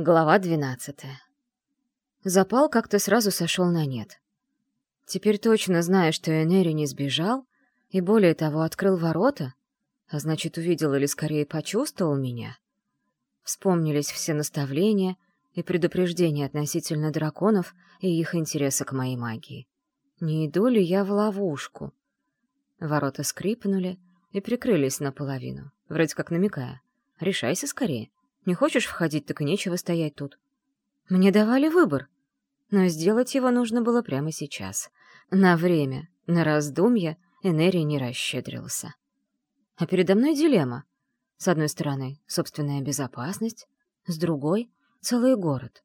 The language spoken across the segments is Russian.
Глава двенадцатая. Запал как-то сразу сошел на нет. Теперь точно зная, что Энери не сбежал, и более того, открыл ворота, а значит, увидел или скорее почувствовал меня. Вспомнились все наставления и предупреждения относительно драконов и их интереса к моей магии. Не иду ли я в ловушку? Ворота скрипнули и прикрылись наполовину, вроде как намекая. «Решайся скорее». Не хочешь входить, так и нечего стоять тут. Мне давали выбор, но сделать его нужно было прямо сейчас. На время, на раздумья Энери не расщедрился. А передо мной дилемма. С одной стороны, собственная безопасность, с другой — целый город.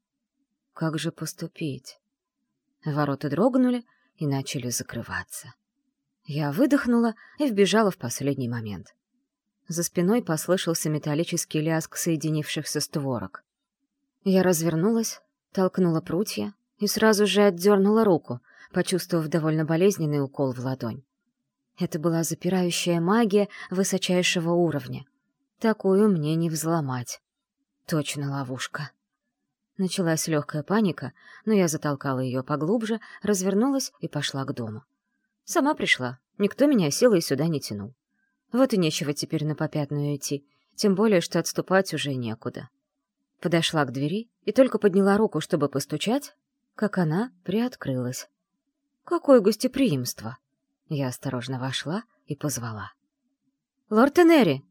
Как же поступить? Ворота дрогнули и начали закрываться. Я выдохнула и вбежала в последний момент. За спиной послышался металлический лязг соединившихся створок. Я развернулась, толкнула прутья и сразу же отдернула руку, почувствовав довольно болезненный укол в ладонь. Это была запирающая магия высочайшего уровня. Такую мне не взломать. Точно ловушка. Началась легкая паника, но я затолкала ее поглубже, развернулась и пошла к дому. Сама пришла, никто меня силой сюда не тянул. Вот и нечего теперь на попятную идти, тем более, что отступать уже некуда. Подошла к двери и только подняла руку, чтобы постучать, как она приоткрылась. Какое гостеприимство! Я осторожно вошла и позвала. «Лорд Энери!»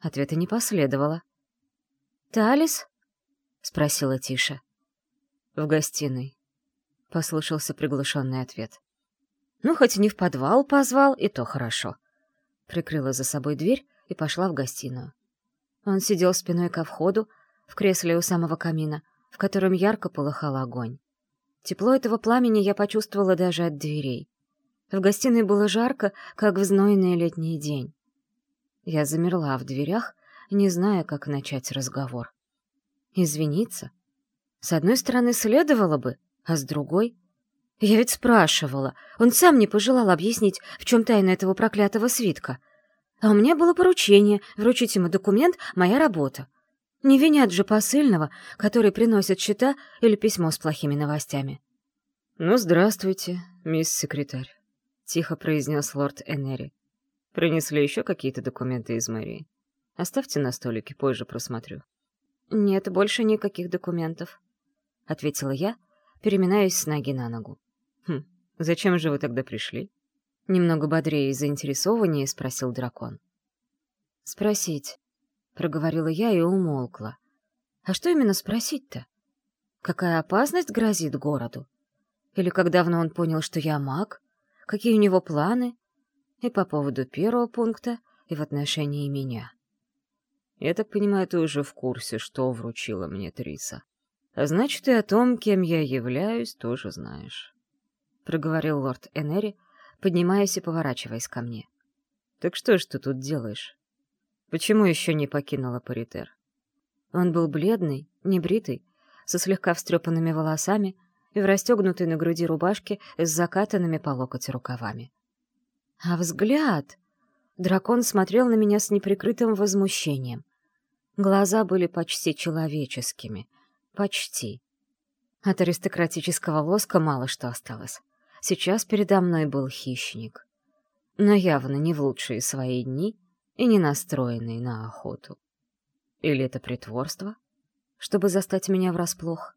Ответа не последовало. «Талис?» — спросила Тиша. «В гостиной», — послышался приглушенный ответ. «Ну, хоть не в подвал позвал, и то хорошо прикрыла за собой дверь и пошла в гостиную. Он сидел спиной ко входу, в кресле у самого камина, в котором ярко полыхал огонь. Тепло этого пламени я почувствовала даже от дверей. В гостиной было жарко, как в знойный летний день. Я замерла в дверях, не зная, как начать разговор. Извиниться? С одной стороны, следовало бы, а с другой... Я ведь спрашивала. Он сам не пожелал объяснить, в чем тайна этого проклятого свитка. А у меня было поручение вручить ему документ «Моя работа». Не винят же посыльного, который приносит счета или письмо с плохими новостями. «Ну, здравствуйте, мисс секретарь», — тихо произнес лорд Энери. «Принесли еще какие-то документы из мэрии? Оставьте на столике, позже просмотрю». «Нет, больше никаких документов», — ответила я, переминаясь с ноги на ногу. «Хм, зачем же вы тогда пришли?» Немного бодрее и заинтересованнее спросил дракон. «Спросить», — проговорила я и умолкла. «А что именно спросить-то? Какая опасность грозит городу? Или как давно он понял, что я маг? Какие у него планы? И по поводу первого пункта, и в отношении меня». «Я так понимаю, ты уже в курсе, что вручила мне Триса. А значит, и о том, кем я являюсь, тоже знаешь». — проговорил лорд Энери, поднимаясь и поворачиваясь ко мне. «Так что ж ты тут делаешь? Почему еще не покинула паритер?» Он был бледный, небритый, со слегка встрепанными волосами и в расстегнутой на груди рубашке с закатанными по локоть рукавами. А взгляд! Дракон смотрел на меня с неприкрытым возмущением. Глаза были почти человеческими. Почти. От аристократического лоска мало что осталось. Сейчас передо мной был хищник. Но явно не в лучшие свои дни и не настроенный на охоту. Или это притворство, чтобы застать меня врасплох?